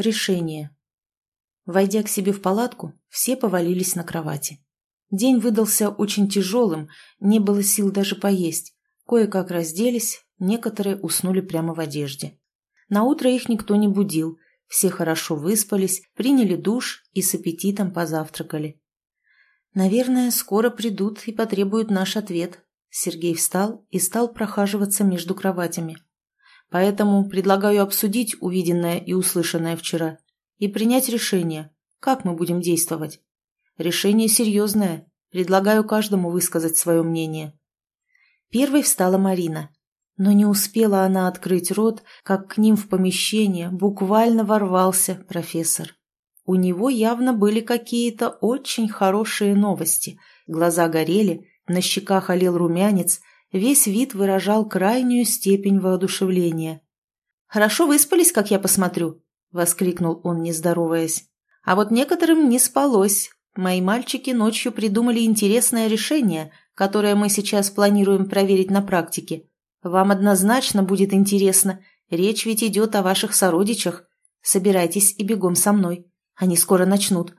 Решение. Войдя к себе в палатку, все повалились на кровати. День выдался очень тяжелым, не было сил даже поесть. Кое-как разделись, некоторые уснули прямо в одежде. На утро их никто не будил, все хорошо выспались, приняли душ и с аппетитом позавтракали. «Наверное, скоро придут и потребуют наш ответ». Сергей встал и стал прохаживаться между кроватями. «Поэтому предлагаю обсудить увиденное и услышанное вчера и принять решение, как мы будем действовать. Решение серьезное, предлагаю каждому высказать свое мнение». Первой встала Марина. Но не успела она открыть рот, как к ним в помещение буквально ворвался профессор. У него явно были какие-то очень хорошие новости. Глаза горели, на щеках олел румянец, весь вид выражал крайнюю степень воодушевления. «Хорошо выспались, как я посмотрю», — воскликнул он, не здороваясь. «А вот некоторым не спалось. Мои мальчики ночью придумали интересное решение, которое мы сейчас планируем проверить на практике. Вам однозначно будет интересно. Речь ведь идет о ваших сородичах. Собирайтесь и бегом со мной. Они скоро начнут.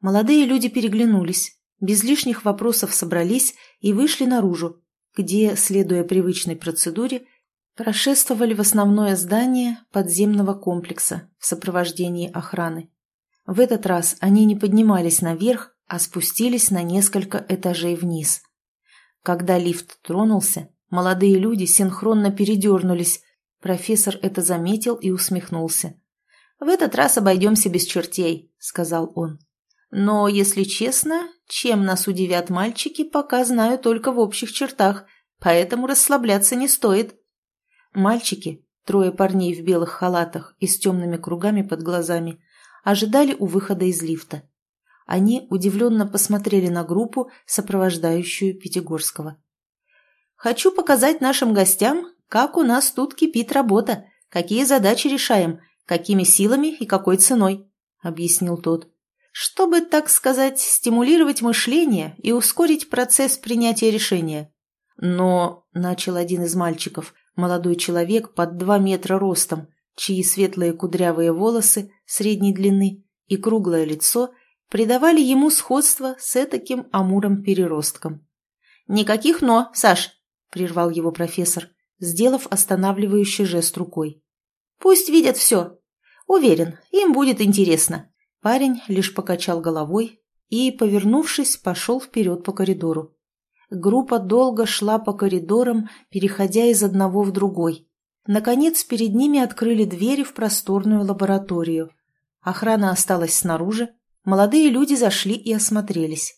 Молодые люди переглянулись, без лишних вопросов собрались и вышли наружу, где, следуя привычной процедуре, прошествовали в основное здание подземного комплекса в сопровождении охраны. В этот раз они не поднимались наверх, а спустились на несколько этажей вниз. Когда лифт тронулся, молодые люди синхронно передернулись. Профессор это заметил и усмехнулся. «В этот раз обойдемся без чертей», — сказал он. «Но, если честно, чем нас удивят мальчики, пока знаю только в общих чертах, поэтому расслабляться не стоит». Мальчики, трое парней в белых халатах и с темными кругами под глазами, ожидали у выхода из лифта. Они удивленно посмотрели на группу, сопровождающую Пятигорского. «Хочу показать нашим гостям, как у нас тут кипит работа, какие задачи решаем какими силами и какой ценой», — объяснил тот. «Чтобы, так сказать, стимулировать мышление и ускорить процесс принятия решения». «Но», — начал один из мальчиков, молодой человек под два метра ростом, чьи светлые кудрявые волосы средней длины и круглое лицо придавали ему сходство с этаким амуром-переростком. «Никаких «но», Саш!» — прервал его профессор, сделав останавливающий жест рукой. «Пусть видят все, Уверен, им будет интересно. Парень лишь покачал головой и, повернувшись, пошел вперед по коридору. Группа долго шла по коридорам, переходя из одного в другой. Наконец, перед ними открыли двери в просторную лабораторию. Охрана осталась снаружи, молодые люди зашли и осмотрелись.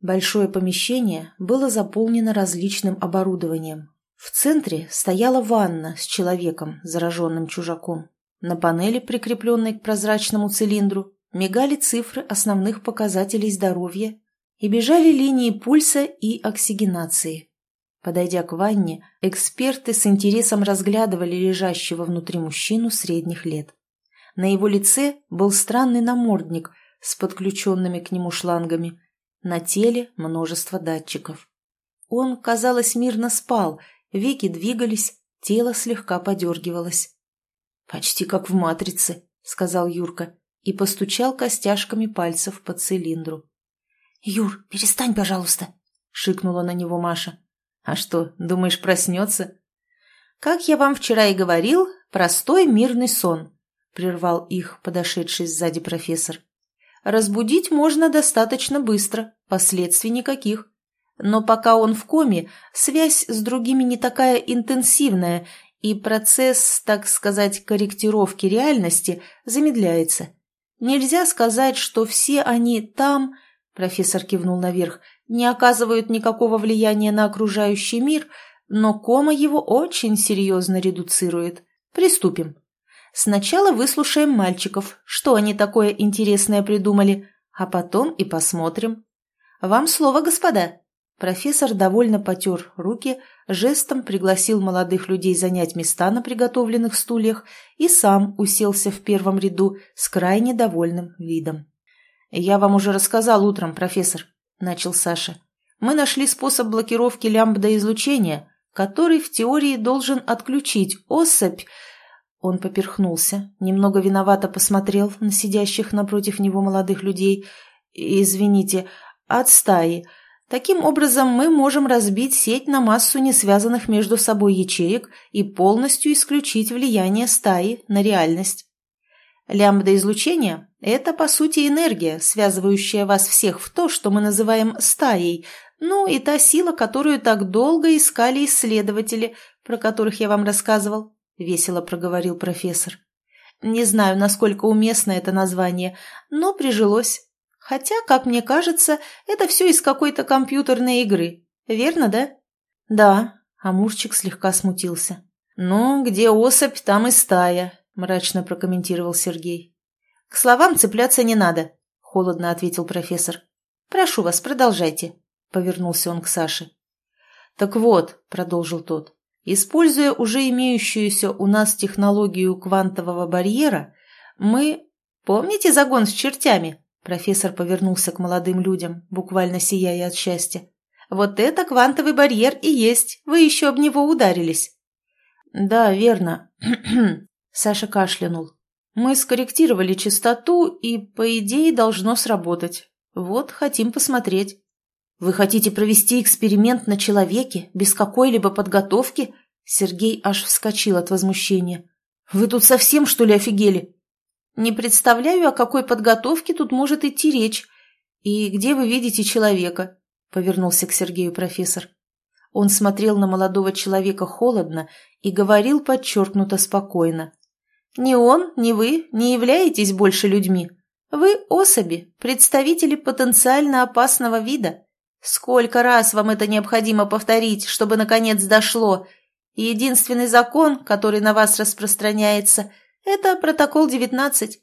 Большое помещение было заполнено различным оборудованием. В центре стояла ванна с человеком, зараженным чужаком. На панели, прикрепленной к прозрачному цилиндру, мигали цифры основных показателей здоровья и бежали линии пульса и оксигенации. Подойдя к ванне, эксперты с интересом разглядывали лежащего внутри мужчину средних лет. На его лице был странный намордник с подключенными к нему шлангами, на теле множество датчиков. Он, казалось, мирно спал, веки двигались, тело слегка подергивалось. «Почти как в «Матрице», — сказал Юрка и постучал костяшками пальцев по цилиндру. «Юр, перестань, пожалуйста», — шикнула на него Маша. «А что, думаешь, проснется?» «Как я вам вчера и говорил, простой мирный сон», — прервал их подошедший сзади профессор. «Разбудить можно достаточно быстро, последствий никаких. Но пока он в коме, связь с другими не такая интенсивная, и процесс, так сказать, корректировки реальности замедляется. Нельзя сказать, что все они там, профессор кивнул наверх, не оказывают никакого влияния на окружающий мир, но кома его очень серьезно редуцирует. Приступим. Сначала выслушаем мальчиков, что они такое интересное придумали, а потом и посмотрим. Вам слово, господа. Профессор довольно потер руки, жестом пригласил молодых людей занять места на приготовленных стульях и сам уселся в первом ряду с крайне довольным видом. «Я вам уже рассказал утром, профессор», — начал Саша. «Мы нашли способ блокировки лямбда-излучения, который в теории должен отключить особь, Он поперхнулся, немного виновато посмотрел на сидящих напротив него молодых людей. «Извините, от стаи. Таким образом, мы можем разбить сеть на массу несвязанных между собой ячеек и полностью исключить влияние стаи на реальность. Лямбда-излучение – это, по сути, энергия, связывающая вас всех в то, что мы называем стаей, ну и та сила, которую так долго искали исследователи, про которых я вам рассказывал. — весело проговорил профессор. «Не знаю, насколько уместно это название, но прижилось. Хотя, как мне кажется, это все из какой-то компьютерной игры. Верно, да?» «Да», — Амурчик слегка смутился. «Ну, где особь, там и стая», — мрачно прокомментировал Сергей. «К словам цепляться не надо», — холодно ответил профессор. «Прошу вас, продолжайте», — повернулся он к Саше. «Так вот», — продолжил тот, Используя уже имеющуюся у нас технологию квантового барьера, мы... Помните загон с чертями? Профессор повернулся к молодым людям, буквально сияя от счастья. Вот это квантовый барьер и есть. Вы еще об него ударились. Да, верно. Саша кашлянул. Мы скорректировали частоту, и, по идее, должно сработать. Вот, хотим посмотреть. «Вы хотите провести эксперимент на человеке, без какой-либо подготовки?» Сергей аж вскочил от возмущения. «Вы тут совсем, что ли, офигели?» «Не представляю, о какой подготовке тут может идти речь. И где вы видите человека?» — повернулся к Сергею профессор. Он смотрел на молодого человека холодно и говорил подчеркнуто спокойно. «Ни он, ни вы не являетесь больше людьми. Вы особи, представители потенциально опасного вида. Сколько раз вам это необходимо повторить, чтобы наконец дошло? Единственный закон, который на вас распространяется, это протокол 19.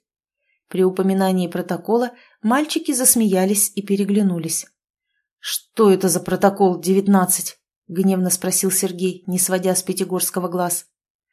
При упоминании протокола мальчики засмеялись и переглянулись. «Что это за протокол 19?» — гневно спросил Сергей, не сводя с Пятигорского глаз.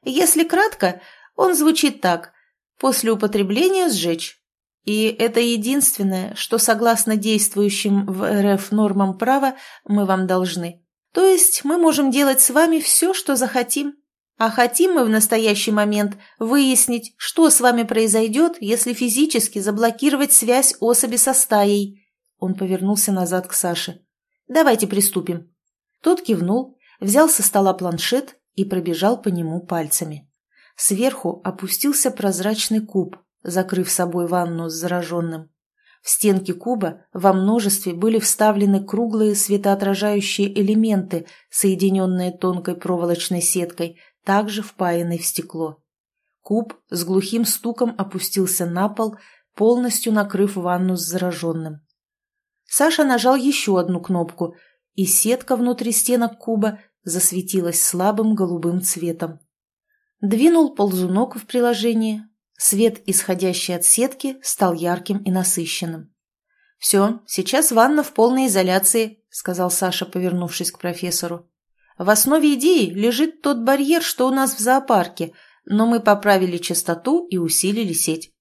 «Если кратко, он звучит так. После употребления сжечь. И это единственное, что согласно действующим в РФ нормам права мы вам должны. То есть мы можем делать с вами все, что захотим. А хотим мы в настоящий момент выяснить, что с вами произойдет, если физически заблокировать связь особи со стаей. Он повернулся назад к Саше. «Давайте приступим». Тот кивнул, взял со стола планшет и пробежал по нему пальцами. Сверху опустился прозрачный куб, закрыв собой ванну с зараженным. В стенки куба во множестве были вставлены круглые светоотражающие элементы, соединенные тонкой проволочной сеткой, также впаянной в стекло. Куб с глухим стуком опустился на пол, полностью накрыв ванну с зараженным. Саша нажал еще одну кнопку, и сетка внутри стенок куба засветилась слабым голубым цветом. Двинул ползунок в приложение, Свет, исходящий от сетки, стал ярким и насыщенным. «Все, сейчас ванна в полной изоляции», — сказал Саша, повернувшись к профессору. «В основе идеи лежит тот барьер, что у нас в зоопарке, но мы поправили частоту и усилили сеть».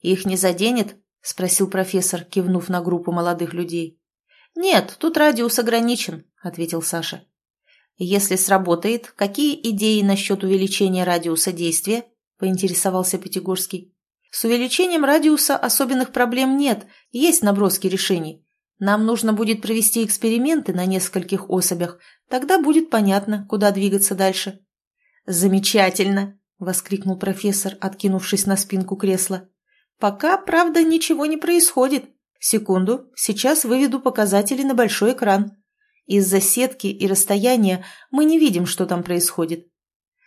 «Их не заденет?» — спросил профессор, кивнув на группу молодых людей. «Нет, тут радиус ограничен», — ответил Саша. «Если сработает, какие идеи насчет увеличения радиуса действия?» – поинтересовался Пятигорский. «С увеличением радиуса особенных проблем нет, есть наброски решений. Нам нужно будет провести эксперименты на нескольких особях, тогда будет понятно, куда двигаться дальше». «Замечательно!» – воскликнул профессор, откинувшись на спинку кресла. «Пока, правда, ничего не происходит. Секунду, сейчас выведу показатели на большой экран. Из-за сетки и расстояния мы не видим, что там происходит.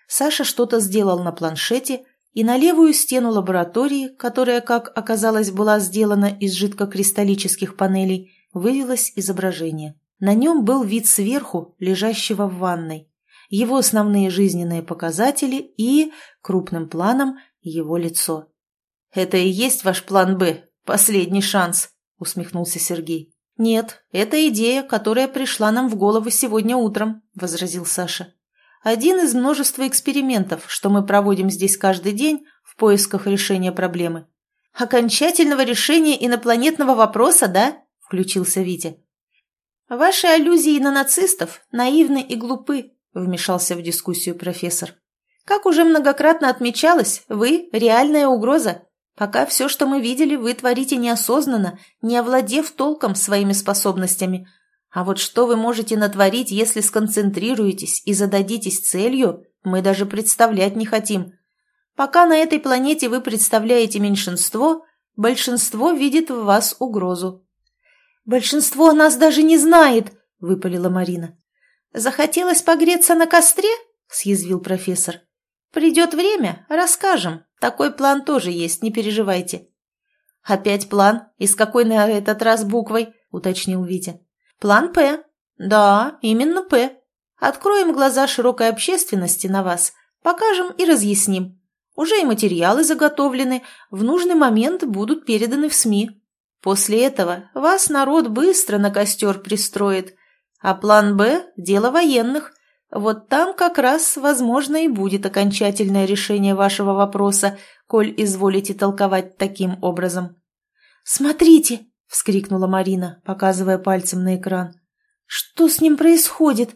Саша что-то сделал на планшете, и на левую стену лаборатории, которая, как оказалось, была сделана из жидкокристаллических панелей, вывелось изображение. На нем был вид сверху, лежащего в ванной, его основные жизненные показатели и, крупным планом, его лицо. «Это и есть ваш план «Б», последний шанс», — усмехнулся Сергей. «Нет, это идея, которая пришла нам в голову сегодня утром», — возразил Саша. Один из множества экспериментов, что мы проводим здесь каждый день в поисках решения проблемы. «Окончательного решения инопланетного вопроса, да?» – включился Витя. «Ваши аллюзии на нацистов наивны и глупы», – вмешался в дискуссию профессор. Как уже многократно отмечалось, вы – реальная угроза. Пока все, что мы видели, вы творите неосознанно, не овладев толком своими способностями. А вот что вы можете натворить, если сконцентрируетесь и зададитесь целью, мы даже представлять не хотим. Пока на этой планете вы представляете меньшинство, большинство видит в вас угрозу. «Большинство нас даже не знает», — выпалила Марина. «Захотелось погреться на костре?» — съязвил профессор. «Придет время, расскажем. Такой план тоже есть, не переживайте». «Опять план? И с какой на этот раз буквой?» — уточнил Витя. «План П». «Да, именно П. Откроем глаза широкой общественности на вас, покажем и разъясним. Уже и материалы заготовлены, в нужный момент будут переданы в СМИ. После этого вас народ быстро на костер пристроит. А план «Б» – дело военных. Вот там как раз, возможно, и будет окончательное решение вашего вопроса, коль изволите толковать таким образом. «Смотрите!» – вскрикнула Марина, показывая пальцем на экран. «Что с ним происходит?»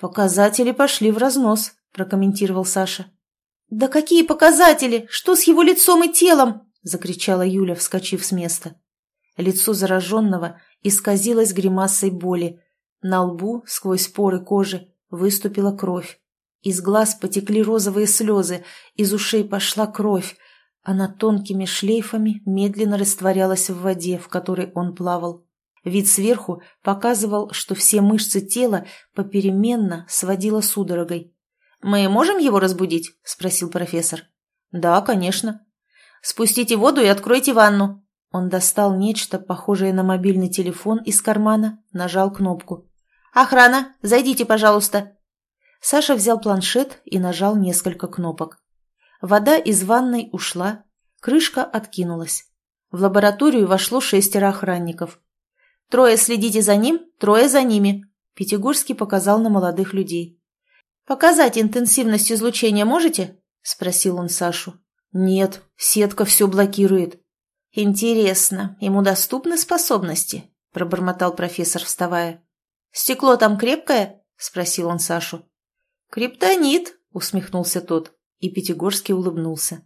«Показатели пошли в разнос», – прокомментировал Саша. «Да какие показатели? Что с его лицом и телом?» – закричала Юля, вскочив с места. Лицо зараженного исказилось гримасой боли. На лбу, сквозь поры кожи, выступила кровь. Из глаз потекли розовые слезы, из ушей пошла кровь. Она тонкими шлейфами медленно растворялась в воде, в которой он плавал. Вид сверху показывал, что все мышцы тела попеременно сводило судорогой. «Мы можем его разбудить?» – спросил профессор. «Да, конечно». «Спустите воду и откройте ванну», он достал нечто, похожее на мобильный телефон из кармана, нажал кнопку. «Охрана, зайдите, пожалуйста!» Саша взял планшет и нажал несколько кнопок. Вода из ванной ушла, крышка откинулась. В лабораторию вошло шестеро охранников. «Трое следите за ним, трое за ними», — Пятигорский показал на молодых людей. «Показать интенсивность излучения можете?» — спросил он Сашу. «Нет, сетка все блокирует», «Интересно, ему доступны способности?» – пробормотал профессор, вставая. «Стекло там крепкое?» – спросил он Сашу. «Криптонит», – усмехнулся тот, и Пятигорский улыбнулся.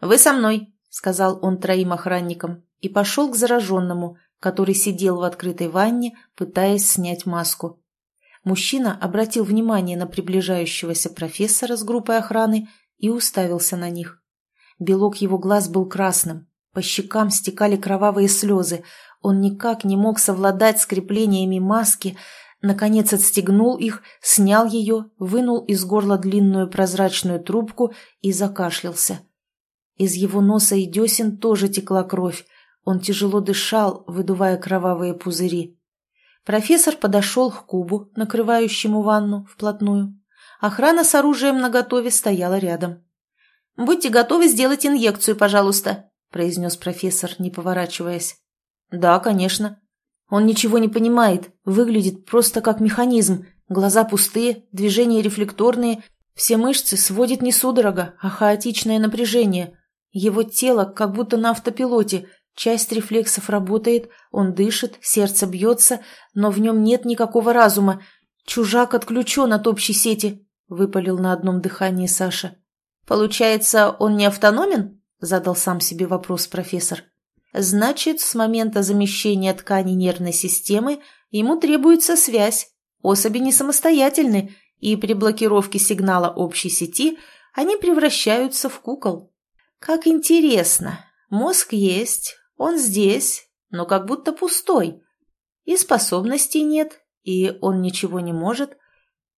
«Вы со мной», – сказал он троим охранникам, и пошел к зараженному, который сидел в открытой ванне, пытаясь снять маску. Мужчина обратил внимание на приближающегося профессора с группой охраны и уставился на них. Белок его глаз был красным, по щекам стекали кровавые слезы. Он никак не мог совладать с креплениями маски, наконец отстегнул их, снял ее, вынул из горла длинную прозрачную трубку и закашлялся. Из его носа и десен тоже текла кровь. Он тяжело дышал, выдувая кровавые пузыри. Профессор подошел к кубу, накрывающему ванну, вплотную. Охрана с оружием наготове стояла рядом. «Будьте готовы сделать инъекцию, пожалуйста», – произнес профессор, не поворачиваясь. «Да, конечно. Он ничего не понимает, выглядит просто как механизм. Глаза пустые, движения рефлекторные, все мышцы сводит не судорога, а хаотичное напряжение. Его тело как будто на автопилоте, часть рефлексов работает, он дышит, сердце бьется, но в нем нет никакого разума. Чужак отключен от общей сети», – выпалил на одном дыхании Саша. «Получается, он не автономен?» – задал сам себе вопрос профессор. «Значит, с момента замещения ткани нервной системы ему требуется связь. Особи не самостоятельны, и при блокировке сигнала общей сети они превращаются в кукол. Как интересно. Мозг есть, он здесь, но как будто пустой. И способностей нет, и он ничего не может.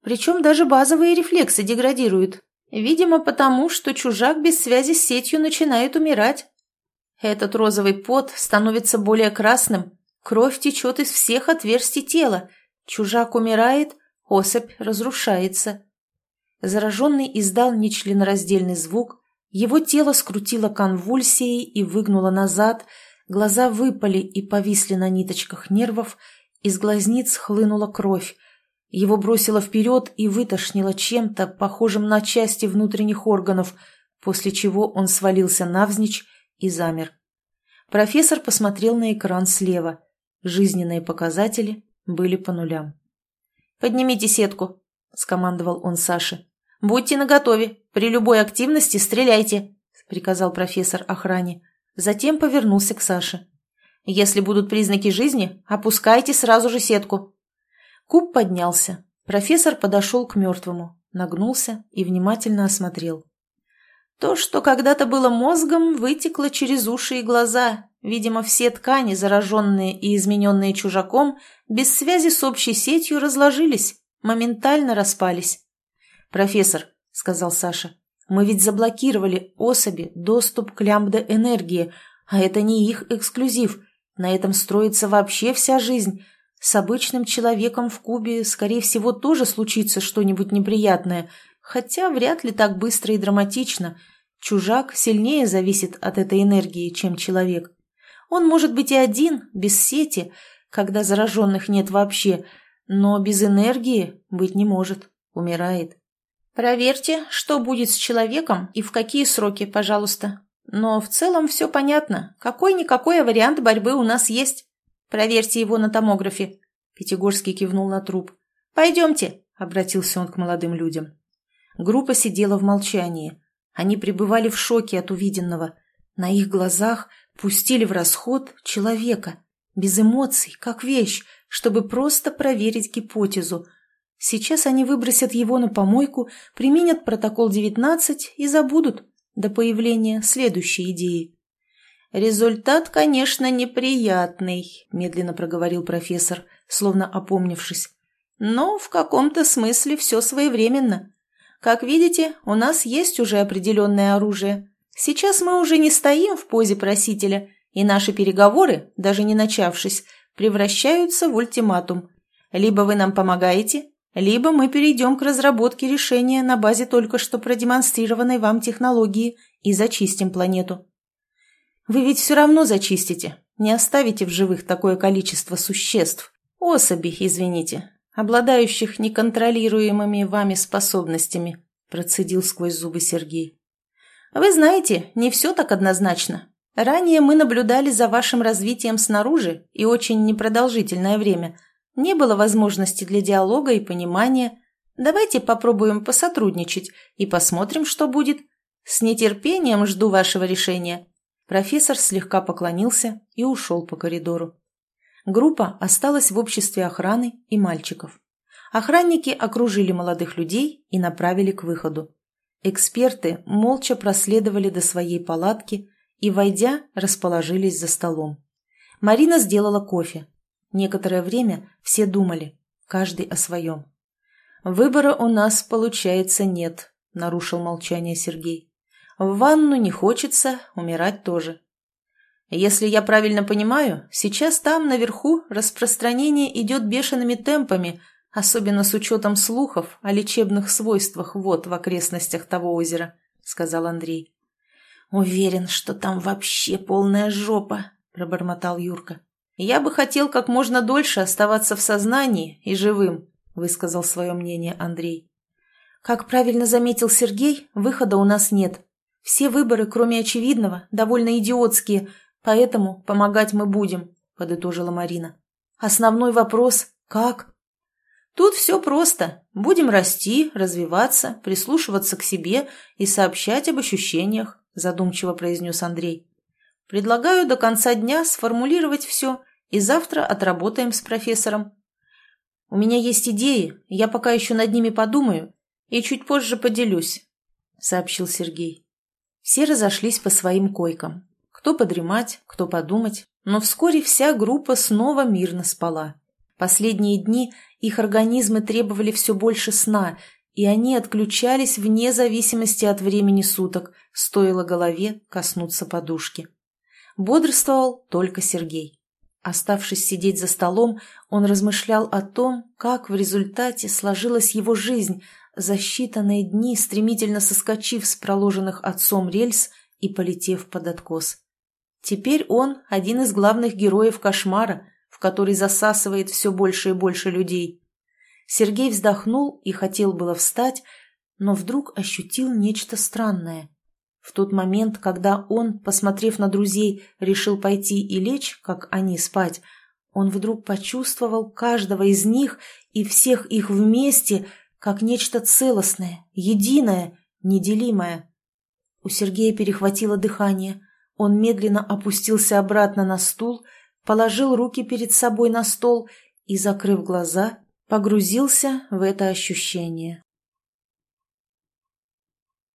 Причем даже базовые рефлексы деградируют, Видимо, потому, что чужак без связи с сетью начинает умирать. Этот розовый пот становится более красным, кровь течет из всех отверстий тела, чужак умирает, особь разрушается. Зараженный издал нечленораздельный звук, его тело скрутило конвульсией и выгнуло назад, глаза выпали и повисли на ниточках нервов, из глазниц хлынула кровь, его бросило вперед и вытошнило чем-то, похожим на части внутренних органов, после чего он свалился навзничь и замер. Профессор посмотрел на экран слева. Жизненные показатели были по нулям. «Поднимите сетку», — скомандовал он Саше. «Будьте наготове. При любой активности стреляйте», — приказал профессор охране. Затем повернулся к Саше. «Если будут признаки жизни, опускайте сразу же сетку». Куб поднялся. Профессор подошел к мертвому, нагнулся и внимательно осмотрел. То, что когда-то было мозгом, вытекло через уши и глаза. Видимо, все ткани, зараженные и измененные чужаком, без связи с общей сетью разложились, моментально распались. «Профессор», — сказал Саша, — «мы ведь заблокировали особи доступ к лямбда-энергии, а это не их эксклюзив. На этом строится вообще вся жизнь. С обычным человеком в Кубе, скорее всего, тоже случится что-нибудь неприятное, хотя вряд ли так быстро и драматично. Чужак сильнее зависит от этой энергии, чем человек. Он может быть и один, без сети, когда зараженных нет вообще, но без энергии быть не может, умирает. Проверьте, что будет с человеком и в какие сроки, пожалуйста. Но в целом все понятно. Какой-никакой вариант борьбы у нас есть. Проверьте его на томографе. Пятигорский кивнул на труп. Пойдемте, обратился он к молодым людям. Группа сидела в молчании. Они пребывали в шоке от увиденного. На их глазах пустили в расход человека, без эмоций, как вещь, чтобы просто проверить гипотезу. Сейчас они выбросят его на помойку, применят протокол 19 и забудут до появления следующей идеи. «Результат, конечно, неприятный», – медленно проговорил профессор, словно опомнившись. «Но в каком-то смысле все своевременно. Как видите, у нас есть уже определенное оружие. Сейчас мы уже не стоим в позе просителя, и наши переговоры, даже не начавшись, превращаются в ультиматум. Либо вы нам помогаете, либо мы перейдем к разработке решения на базе только что продемонстрированной вам технологии и зачистим планету. Вы ведь все равно зачистите, не оставите в живых такое количество существ, особей, извините, обладающих неконтролируемыми вами способностями, процедил сквозь зубы Сергей. Вы знаете, не все так однозначно. Ранее мы наблюдали за вашим развитием снаружи и очень непродолжительное время. Не было возможности для диалога и понимания. Давайте попробуем посотрудничать и посмотрим, что будет. С нетерпением жду вашего решения. Профессор слегка поклонился и ушел по коридору. Группа осталась в обществе охраны и мальчиков. Охранники окружили молодых людей и направили к выходу. Эксперты молча проследовали до своей палатки и, войдя, расположились за столом. Марина сделала кофе. Некоторое время все думали, каждый о своем. «Выбора у нас, получается, нет», — нарушил молчание Сергей. В ванну не хочется, умирать тоже. Если я правильно понимаю, сейчас там, наверху, распространение идет бешеными темпами, особенно с учетом слухов о лечебных свойствах вод в окрестностях того озера, — сказал Андрей. «Уверен, что там вообще полная жопа», — пробормотал Юрка. «Я бы хотел как можно дольше оставаться в сознании и живым», — высказал свое мнение Андрей. «Как правильно заметил Сергей, выхода у нас нет», все выборы, кроме очевидного, довольно идиотские, поэтому помогать мы будем», — подытожила Марина. «Основной вопрос — как?» «Тут все просто. Будем расти, развиваться, прислушиваться к себе и сообщать об ощущениях», — задумчиво произнес Андрей. «Предлагаю до конца дня сформулировать все, и завтра отработаем с профессором. У меня есть идеи, я пока еще над ними подумаю и чуть позже поделюсь», — сообщил Сергей. Все разошлись по своим койкам. Кто подремать, кто подумать. Но вскоре вся группа снова мирно спала. Последние дни их организмы требовали все больше сна, и они отключались вне зависимости от времени суток, стоило голове коснуться подушки. Бодрствовал только Сергей. Оставшись сидеть за столом, он размышлял о том, как в результате сложилась его жизнь – за считанные дни стремительно соскочив с проложенных отцом рельс и полетев под откос. Теперь он один из главных героев кошмара, в который засасывает все больше и больше людей. Сергей вздохнул и хотел было встать, но вдруг ощутил нечто странное. В тот момент, когда он, посмотрев на друзей, решил пойти и лечь, как они, спать, он вдруг почувствовал каждого из них и всех их вместе – как нечто целостное, единое, неделимое. У Сергея перехватило дыхание. Он медленно опустился обратно на стул, положил руки перед собой на стол и, закрыв глаза, погрузился в это ощущение.